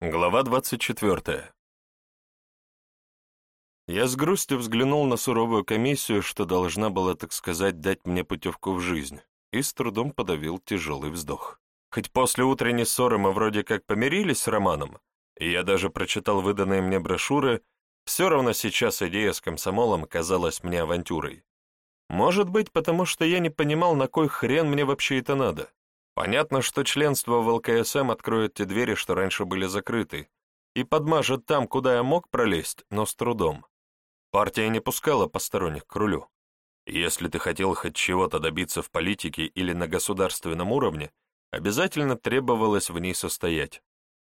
Глава 24. Я с грустью взглянул на суровую комиссию, что должна была, так сказать, дать мне путевку в жизнь, и с трудом подавил тяжелый вздох. Хоть после утренней ссоры мы вроде как помирились с Романом, и я даже прочитал выданные мне брошюры, все равно сейчас идея с комсомолом казалась мне авантюрой. Может быть, потому что я не понимал, на кой хрен мне вообще это надо. Понятно, что членство в ЛКСМ откроет те двери, что раньше были закрыты, и подмажет там, куда я мог пролезть, но с трудом. Партия не пускала посторонних к рулю. Если ты хотел хоть чего-то добиться в политике или на государственном уровне, обязательно требовалось в ней состоять.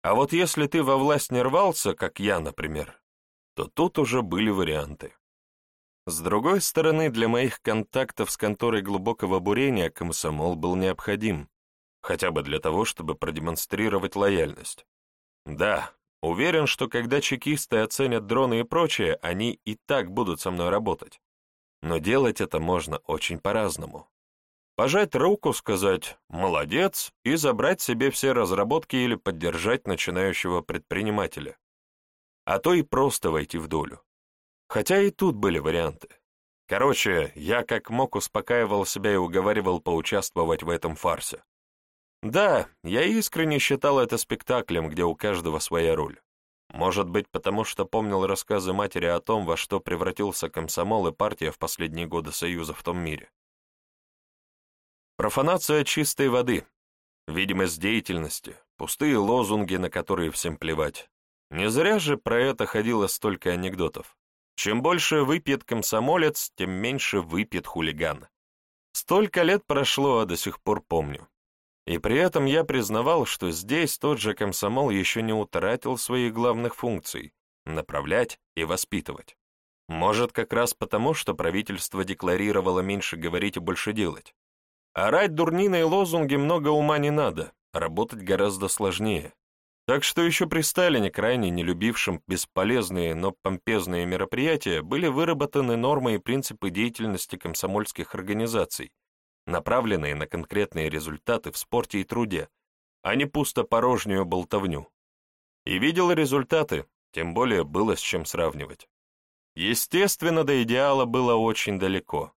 А вот если ты во власть не рвался, как я, например, то тут уже были варианты. С другой стороны, для моих контактов с конторой глубокого бурения комсомол был необходим хотя бы для того, чтобы продемонстрировать лояльность. Да, уверен, что когда чекисты оценят дроны и прочее, они и так будут со мной работать. Но делать это можно очень по-разному. Пожать руку, сказать «молодец» и забрать себе все разработки или поддержать начинающего предпринимателя. А то и просто войти в долю. Хотя и тут были варианты. Короче, я как мог успокаивал себя и уговаривал поучаствовать в этом фарсе. Да, я искренне считал это спектаклем, где у каждого своя роль. Может быть, потому что помнил рассказы матери о том, во что превратился комсомол и партия в последние годы Союза в том мире. Профанация чистой воды, видимость деятельности, пустые лозунги, на которые всем плевать. Не зря же про это ходило столько анекдотов. Чем больше выпьет комсомолец, тем меньше выпьет хулиган. Столько лет прошло, а до сих пор помню. И при этом я признавал, что здесь тот же комсомол еще не утратил своих главных функций — направлять и воспитывать. Может, как раз потому, что правительство декларировало меньше говорить и больше делать. Орать дурниной лозунги много ума не надо, работать гораздо сложнее. Так что еще при Сталине, крайне не любившем бесполезные, но помпезные мероприятия, были выработаны нормы и принципы деятельности комсомольских организаций, направленные на конкретные результаты в спорте и труде, а не пусто порожнюю болтовню. И видел результаты, тем более было с чем сравнивать. Естественно, до идеала было очень далеко.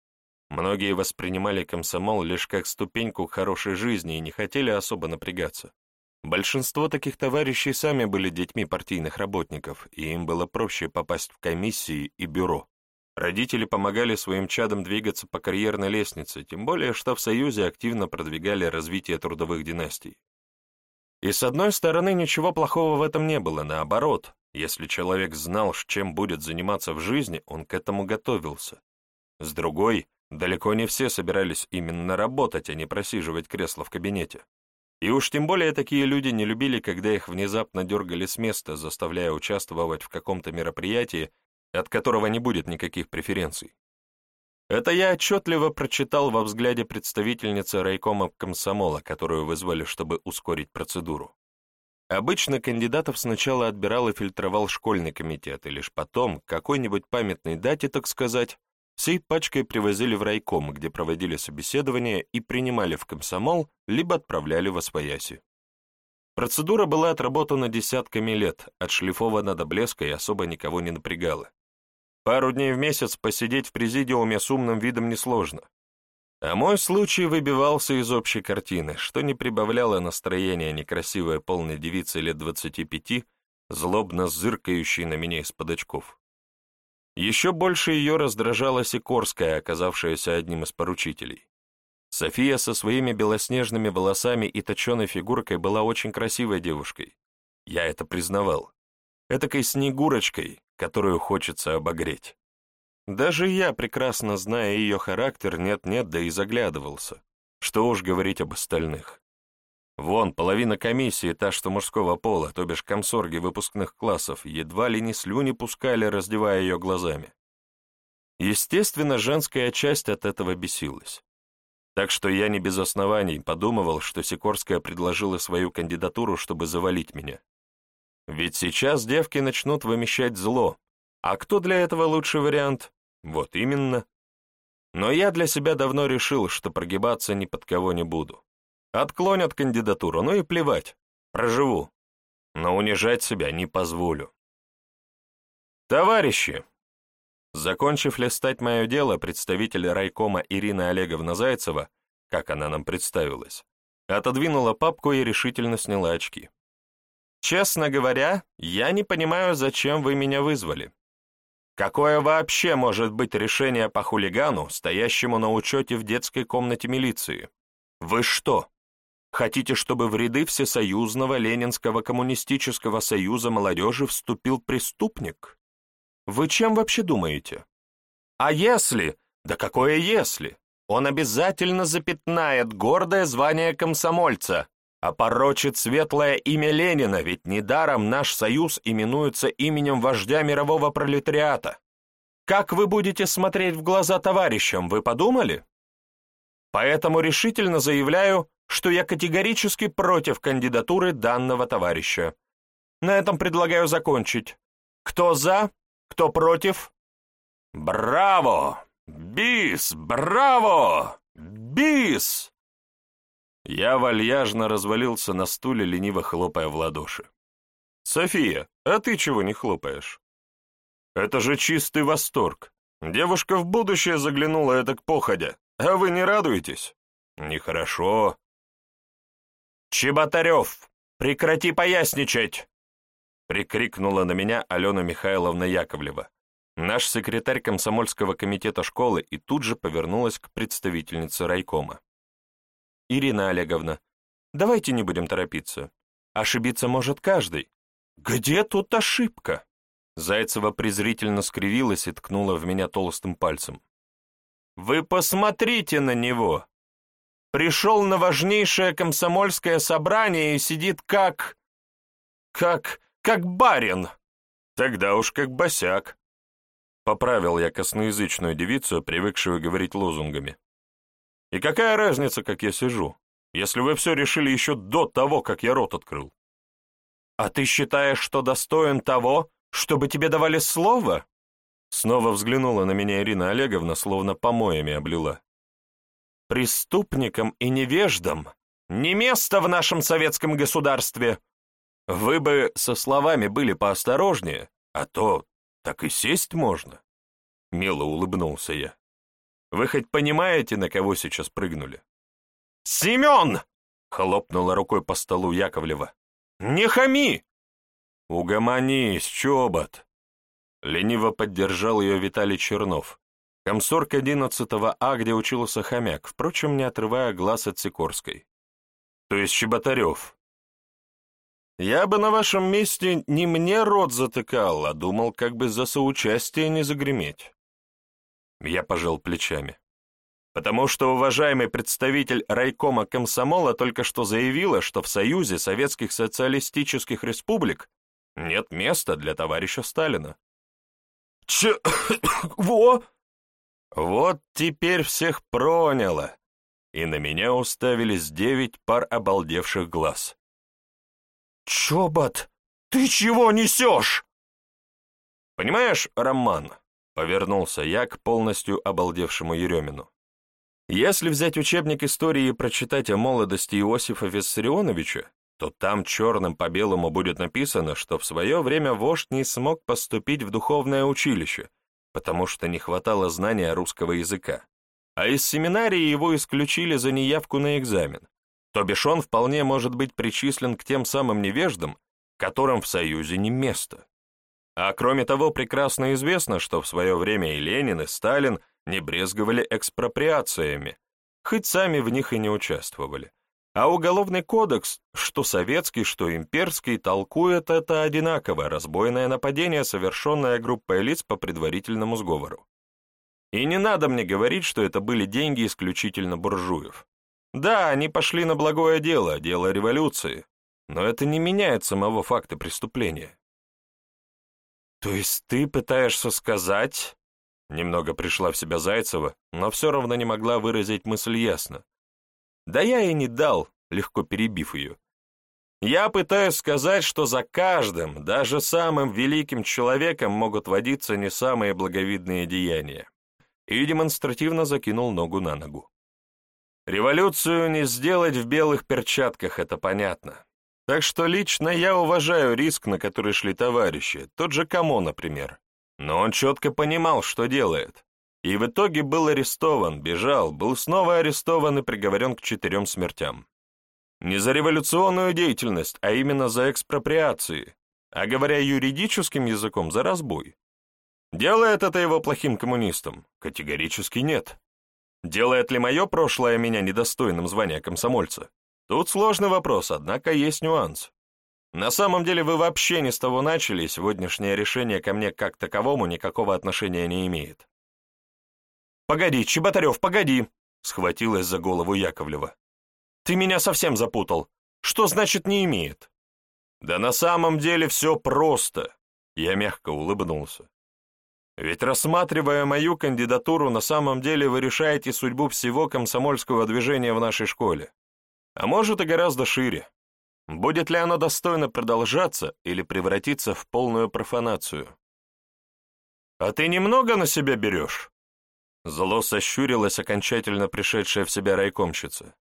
Многие воспринимали комсомол лишь как ступеньку к хорошей жизни и не хотели особо напрягаться. Большинство таких товарищей сами были детьми партийных работников, и им было проще попасть в комиссии и бюро. Родители помогали своим чадам двигаться по карьерной лестнице, тем более, что в Союзе активно продвигали развитие трудовых династий. И с одной стороны, ничего плохого в этом не было, наоборот, если человек знал, чем будет заниматься в жизни, он к этому готовился. С другой, далеко не все собирались именно работать, а не просиживать кресло в кабинете. И уж тем более такие люди не любили, когда их внезапно дергали с места, заставляя участвовать в каком-то мероприятии, от которого не будет никаких преференций. Это я отчетливо прочитал во взгляде представительницы райкома комсомола, которую вызвали, чтобы ускорить процедуру. Обычно кандидатов сначала отбирал и фильтровал школьный комитет, и лишь потом, какой-нибудь памятной дате, так сказать, всей пачкой привозили в райком, где проводили собеседование и принимали в комсомол, либо отправляли в освояси. Процедура была отработана десятками лет, отшлифована до блеска и особо никого не напрягала. Пару дней в месяц посидеть в президиуме с умным видом несложно. А мой случай выбивался из общей картины, что не прибавляло настроения некрасивой полной девицы лет двадцати пяти, злобно зыркающей на меня из-под очков. Еще больше ее раздражала Сикорская, оказавшаяся одним из поручителей. София со своими белоснежными волосами и точеной фигуркой была очень красивой девушкой. Я это признавал. Этакой снегурочкой, которую хочется обогреть. Даже я, прекрасно зная ее характер, нет-нет, да и заглядывался. Что уж говорить об остальных. Вон, половина комиссии, та, что мужского пола, то бишь комсорги выпускных классов, едва ли не слюни пускали, раздевая ее глазами. Естественно, женская часть от этого бесилась. Так что я не без оснований подумывал, что Сикорская предложила свою кандидатуру, чтобы завалить меня. Ведь сейчас девки начнут вымещать зло. А кто для этого лучший вариант? Вот именно. Но я для себя давно решил, что прогибаться ни под кого не буду. Отклонят кандидатуру, ну и плевать. Проживу. но унижать себя не позволю. Товарищи! Закончив листать мое дело, представитель райкома Ирина Олеговна Зайцева, как она нам представилась, отодвинула папку и решительно сняла очки. «Честно говоря, я не понимаю, зачем вы меня вызвали. Какое вообще может быть решение по хулигану, стоящему на учете в детской комнате милиции? Вы что, хотите, чтобы в ряды Всесоюзного Ленинского коммунистического союза молодежи вступил преступник? Вы чем вообще думаете? А если, да какое если, он обязательно запятнает гордое звание комсомольца, опорочит светлое имя Ленина, ведь недаром наш союз именуется именем вождя мирового пролетариата. Как вы будете смотреть в глаза товарищам, вы подумали? Поэтому решительно заявляю, что я категорически против кандидатуры данного товарища. На этом предлагаю закончить. Кто за, кто против? Браво! Бис! Браво! Бис! Я вальяжно развалился на стуле, лениво хлопая в ладоши. «София, а ты чего не хлопаешь?» «Это же чистый восторг. Девушка в будущее заглянула это к походя, а вы не радуетесь?» «Нехорошо». «Чеботарев, прекрати поясничать!» прикрикнула на меня Алена Михайловна Яковлева, наш секретарь комсомольского комитета школы, и тут же повернулась к представительнице райкома. Ирина Олеговна, давайте не будем торопиться. Ошибиться может каждый. Где тут ошибка? Зайцева презрительно скривилась и ткнула в меня толстым пальцем. Вы посмотрите на него. Пришел на важнейшее комсомольское собрание и сидит как... как... как барин. Тогда уж как босяк. Поправил я косноязычную девицу, привыкшую говорить лозунгами. И какая разница, как я сижу, если вы все решили еще до того, как я рот открыл? А ты считаешь, что достоин того, чтобы тебе давали слово? Снова взглянула на меня Ирина Олеговна, словно помоями облила. Преступникам и невеждам не место в нашем советском государстве. Вы бы со словами были поосторожнее, а то так и сесть можно. Мило улыбнулся я. Вы хоть понимаете, на кого сейчас прыгнули?» «Семен!» — хлопнула рукой по столу Яковлева. «Не хами!» «Угомонись, чобот!» Лениво поддержал ее Виталий Чернов, комсорг 11 А, где учился хомяк, впрочем, не отрывая глаз от Сикорской. То есть Щеботарев. Я бы на вашем месте не мне рот затыкал, а думал, как бы за соучастие не загреметь. Я пожал плечами. Потому что уважаемый представитель райкома комсомола только что заявила, что в Союзе Советских Социалистических Республик нет места для товарища Сталина. Че... во? Вот теперь всех проняло, и на меня уставились девять пар обалдевших глаз. «Чобот, ты чего несешь?» «Понимаешь, Роман, Повернулся я к полностью обалдевшему Еремину. Если взять учебник истории и прочитать о молодости Иосифа Виссарионовича, то там черным по белому будет написано, что в свое время вождь не смог поступить в духовное училище, потому что не хватало знания русского языка. А из семинарии его исключили за неявку на экзамен. То бишь он вполне может быть причислен к тем самым невеждам, которым в Союзе не место. А кроме того, прекрасно известно, что в свое время и Ленин, и Сталин не брезговали экспроприациями, хоть сами в них и не участвовали. А Уголовный кодекс, что советский, что имперский, толкует это одинаково, разбойное нападение, совершенное группой лиц по предварительному сговору. И не надо мне говорить, что это были деньги исключительно буржуев. Да, они пошли на благое дело, дело революции, но это не меняет самого факта преступления. «То есть ты пытаешься сказать...» Немного пришла в себя Зайцева, но все равно не могла выразить мысль ясно. Да я и не дал, легко перебив ее. Я пытаюсь сказать, что за каждым, даже самым великим человеком могут водиться не самые благовидные деяния. И демонстративно закинул ногу на ногу. Революцию не сделать в белых перчатках, это понятно. Так что лично я уважаю риск, на который шли товарищи, тот же Камо, например. Но он четко понимал, что делает. И в итоге был арестован, бежал, был снова арестован и приговорен к четырем смертям. Не за революционную деятельность, а именно за экспроприации, а говоря юридическим языком, за разбой. Делает это его плохим коммунистом? Категорически нет. Делает ли мое прошлое меня недостойным звания комсомольца? Тут сложный вопрос, однако есть нюанс. На самом деле вы вообще не с того начали, сегодняшнее решение ко мне как таковому никакого отношения не имеет. «Погоди, Чеботарев, погоди!» — схватилась за голову Яковлева. «Ты меня совсем запутал. Что значит «не имеет»?» «Да на самом деле все просто», — я мягко улыбнулся. «Ведь рассматривая мою кандидатуру, на самом деле вы решаете судьбу всего комсомольского движения в нашей школе а может и гораздо шире. Будет ли оно достойно продолжаться или превратиться в полную профанацию? «А ты немного на себя берешь?» Зло сощурилась окончательно пришедшая в себя райкомщица.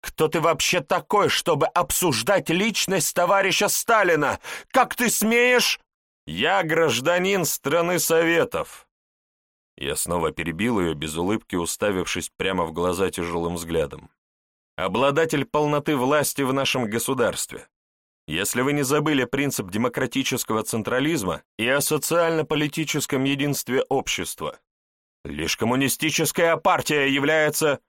«Кто ты вообще такой, чтобы обсуждать личность товарища Сталина? Как ты смеешь?» «Я гражданин страны Советов!» Я снова перебил ее, без улыбки уставившись прямо в глаза тяжелым взглядом обладатель полноты власти в нашем государстве. Если вы не забыли принцип демократического централизма и о социально-политическом единстве общества, лишь коммунистическая партия является...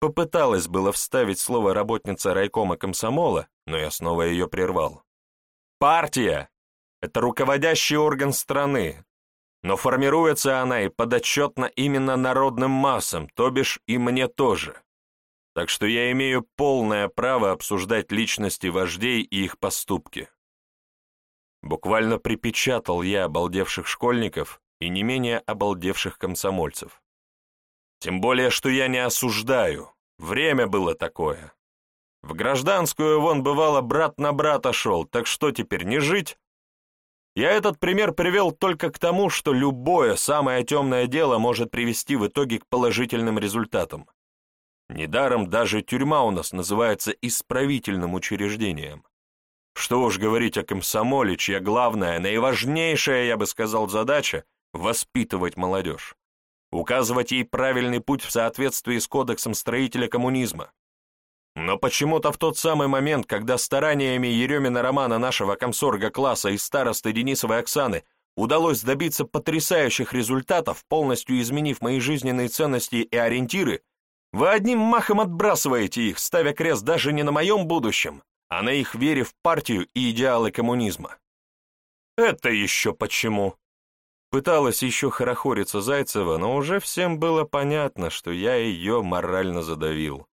Попыталась было вставить слово работница райкома комсомола, но я снова ее прервал. Партия — это руководящий орган страны, но формируется она и подотчетна именно народным массам, то бишь и мне тоже так что я имею полное право обсуждать личности вождей и их поступки. Буквально припечатал я обалдевших школьников и не менее обалдевших комсомольцев. Тем более, что я не осуждаю, время было такое. В гражданскую вон бывало брат на брата шел, так что теперь не жить? Я этот пример привел только к тому, что любое самое темное дело может привести в итоге к положительным результатам. Недаром даже тюрьма у нас называется исправительным учреждением. Что уж говорить о комсомоле, чья главная, наиважнейшая, я бы сказал, задача — воспитывать молодежь. Указывать ей правильный путь в соответствии с кодексом строителя коммунизма. Но почему-то в тот самый момент, когда стараниями Еремина Романа нашего комсорга класса и старосты Денисовой Оксаны удалось добиться потрясающих результатов, полностью изменив мои жизненные ценности и ориентиры, вы одним махом отбрасываете их, ставя крест даже не на моем будущем, а на их вере в партию и идеалы коммунизма. Это еще почему? Пыталась еще хорохориться Зайцева, но уже всем было понятно, что я ее морально задавил.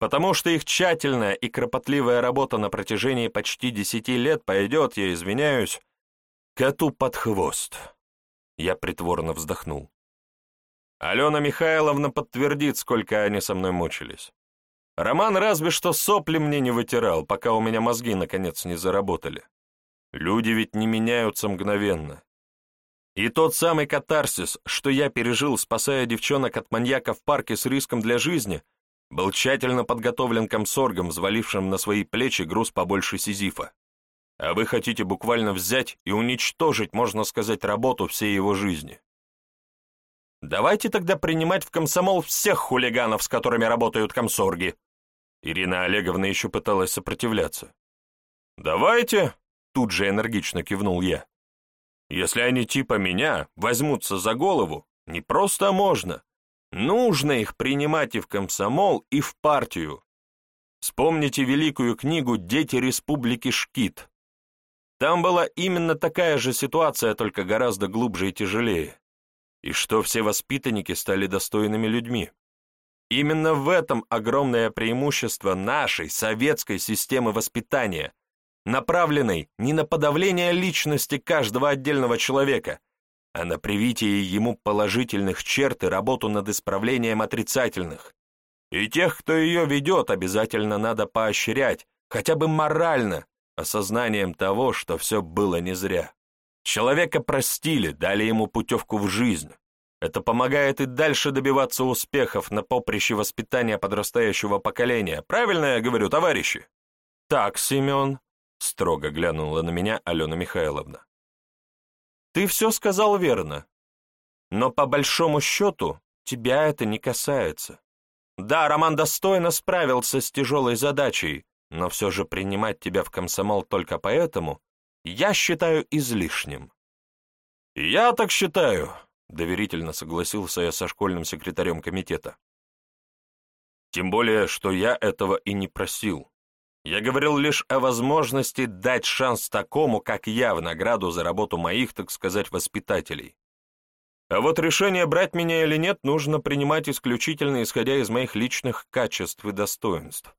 Потому что их тщательная и кропотливая работа на протяжении почти десяти лет пойдет, я извиняюсь, коту под хвост. Я притворно вздохнул. Алена Михайловна подтвердит, сколько они со мной мучились. Роман разве что сопли мне не вытирал, пока у меня мозги наконец не заработали. Люди ведь не меняются мгновенно. И тот самый катарсис, что я пережил, спасая девчонок от маньяка в парке с риском для жизни, был тщательно подготовлен комсоргом, взвалившим на свои плечи груз побольше Сизифа. А вы хотите буквально взять и уничтожить, можно сказать, работу всей его жизни. Давайте тогда принимать в комсомол всех хулиганов, с которыми работают комсорги. Ирина Олеговна еще пыталась сопротивляться. Давайте, тут же энергично кивнул я. Если они типа меня возьмутся за голову, не просто можно. Нужно их принимать и в комсомол, и в партию. Вспомните великую книгу «Дети республики Шкит». Там была именно такая же ситуация, только гораздо глубже и тяжелее и что все воспитанники стали достойными людьми. Именно в этом огромное преимущество нашей советской системы воспитания, направленной не на подавление личности каждого отдельного человека, а на привитие ему положительных черт и работу над исправлением отрицательных. И тех, кто ее ведет, обязательно надо поощрять, хотя бы морально, осознанием того, что все было не зря. Человека простили, дали ему путевку в жизнь. Это помогает и дальше добиваться успехов на поприще воспитания подрастающего поколения. Правильно я говорю, товарищи? «Так, Семен», — строго глянула на меня Алена Михайловна. «Ты все сказал верно, но по большому счету тебя это не касается. Да, Роман достойно справился с тяжелой задачей, но все же принимать тебя в комсомол только поэтому я считаю излишним». «Я так считаю», — доверительно согласился я со школьным секретарем комитета. «Тем более, что я этого и не просил. Я говорил лишь о возможности дать шанс такому, как я, в награду за работу моих, так сказать, воспитателей. А вот решение, брать меня или нет, нужно принимать исключительно исходя из моих личных качеств и достоинств.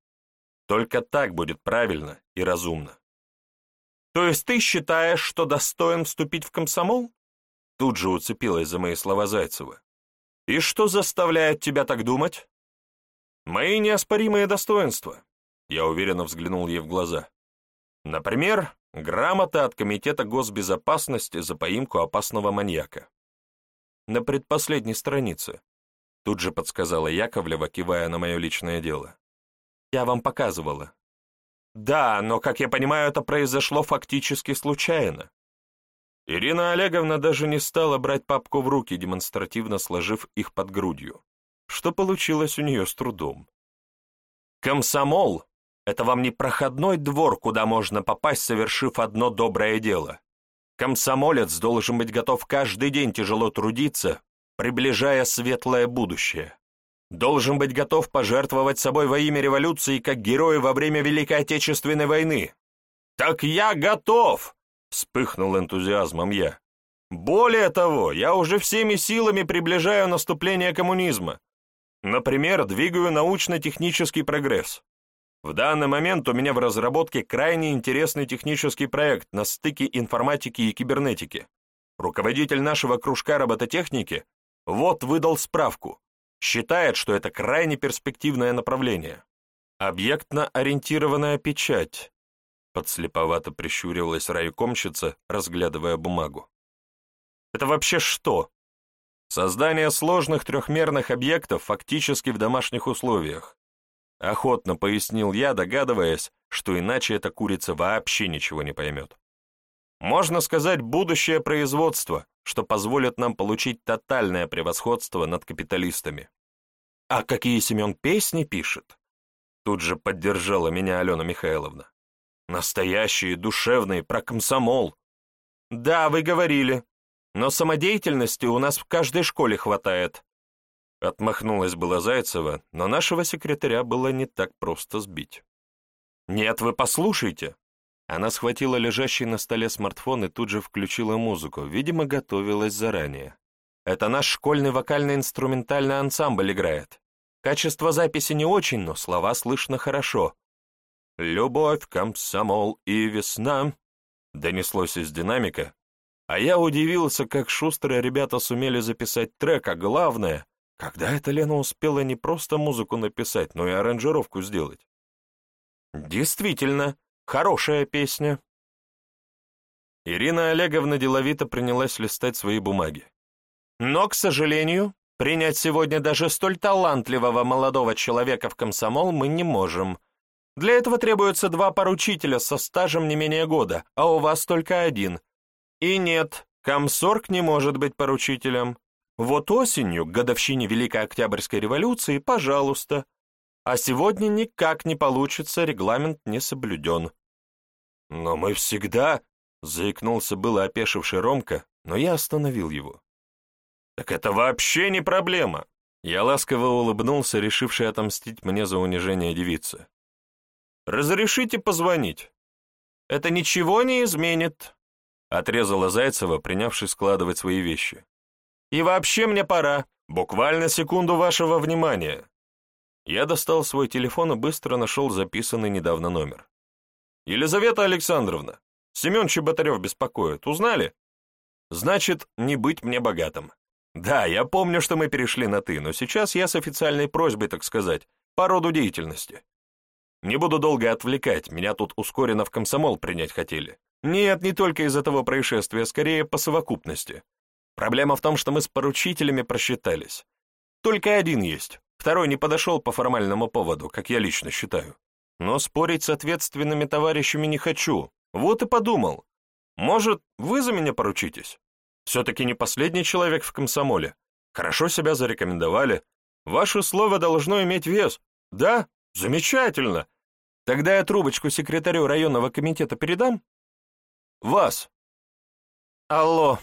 Только так будет правильно и разумно. То есть ты считаешь, что достоин вступить в комсомол? Тут же уцепилась за мои слова Зайцева. И что заставляет тебя так думать? Мои неоспоримые достоинства. Я уверенно взглянул ей в глаза. Например, грамота от Комитета госбезопасности за поимку опасного маньяка. На предпоследней странице. Тут же подсказала Яковлева, кивая на мое личное дело. Я вам показывала. Да, но, как я понимаю, это произошло фактически случайно. Ирина Олеговна даже не стала брать папку в руки, демонстративно сложив их под грудью, что получилось у нее с трудом. Комсомол это вам не проходной двор, куда можно попасть, совершив одно доброе дело. Комсомолец должен быть готов каждый день тяжело трудиться, приближая светлое будущее. Должен быть готов пожертвовать собой во имя революции, как герой во время Великой Отечественной войны. «Так я готов!» — вспыхнул энтузиазмом я. «Более того, я уже всеми силами приближаю наступление коммунизма. Например, двигаю научно-технический прогресс. В данный момент у меня в разработке крайне интересный технический проект на стыке информатики и кибернетики. Руководитель нашего кружка робототехники вот выдал справку. Считает, что это крайне перспективное направление. Объектно-ориентированная печать. Подслеповато прищуривалась райкомщица, разглядывая бумагу. Это вообще что? Создание сложных трехмерных объектов фактически в домашних условиях. Охотно пояснил я, догадываясь, что иначе эта курица вообще ничего не поймет. Можно сказать, будущее производство, что позволит нам получить тотальное превосходство над капиталистами. А какие Семен песни пишет? Тут же поддержала меня Алена Михайловна. Настоящие, душевные, про комсомол. Да, вы говорили, но самодеятельности у нас в каждой школе хватает. Отмахнулась была Зайцева, но нашего секретаря было не так просто сбить. «Нет, вы послушайте!» Она схватила лежащий на столе смартфон и тут же включила музыку, видимо, готовилась заранее. «Это наш школьный вокально-инструментальный ансамбль играет. Качество записи не очень, но слова слышно хорошо. «Любовь, комсомол и весна» донеслось из динамика, а я удивился, как шустрые ребята сумели записать трек, а главное, когда эта Лена успела не просто музыку написать, но и аранжировку сделать? Действительно, хорошая песня. Ирина Олеговна деловито принялась листать свои бумаги. Но, к сожалению, принять сегодня даже столь талантливого молодого человека в комсомол мы не можем. Для этого требуется два поручителя со стажем не менее года, а у вас только один. И нет, комсорг не может быть поручителем. Вот осенью, к годовщине Великой Октябрьской революции, пожалуйста. А сегодня никак не получится, регламент не соблюден. Но мы всегда... Заикнулся было опешивший Ромка, но я остановил его. «Так это вообще не проблема!» Я ласково улыбнулся, решивший отомстить мне за унижение девицы. «Разрешите позвонить?» «Это ничего не изменит», — отрезала Зайцева, принявшись складывать свои вещи. И вообще мне пора. Буквально секунду вашего внимания. Я достал свой телефон и быстро нашел записанный недавно номер. Елизавета Александровна, Семен Чеботарев беспокоит. Узнали? Значит, не быть мне богатым. Да, я помню, что мы перешли на «ты», но сейчас я с официальной просьбой, так сказать, по роду деятельности. Не буду долго отвлекать, меня тут ускоренно в комсомол принять хотели. Нет, не только из-за того происшествия, скорее по совокупности. Проблема в том, что мы с поручителями просчитались. Только один есть, второй не подошел по формальному поводу, как я лично считаю. но спорить с ответственными товарищами не хочу. Вот и подумал. Может, вы за меня поручитесь? Все-таки не последний человек в комсомоле. Хорошо себя зарекомендовали. Ваше слово должно иметь вес. Да? Замечательно. Тогда я трубочку секретарю районного комитета передам? Вас. Алло.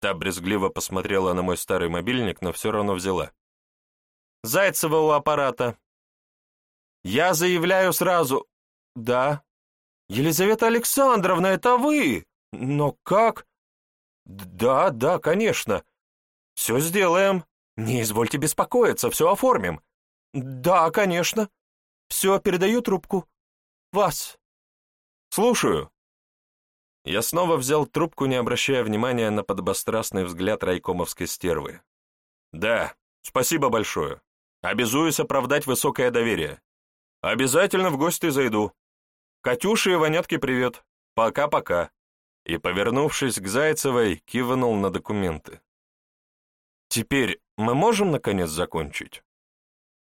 Та брезгливо посмотрела на мой старый мобильник, но все равно взяла. Зайцева у аппарата. Я заявляю сразу. Да. Елизавета Александровна, это вы? Но как? Да, да, конечно. Все сделаем. Не извольте беспокоиться, все оформим. Да, конечно. Все, передаю трубку. Вас. Слушаю. Я снова взял трубку, не обращая внимания на подобострастный взгляд райкомовской стервы. Да, спасибо большое. Обязуюсь оправдать высокое доверие. Обязательно в гости зайду. Катюше и Ванятке привет. Пока-пока. И, повернувшись к Зайцевой, кивнул на документы. Теперь мы можем, наконец, закончить?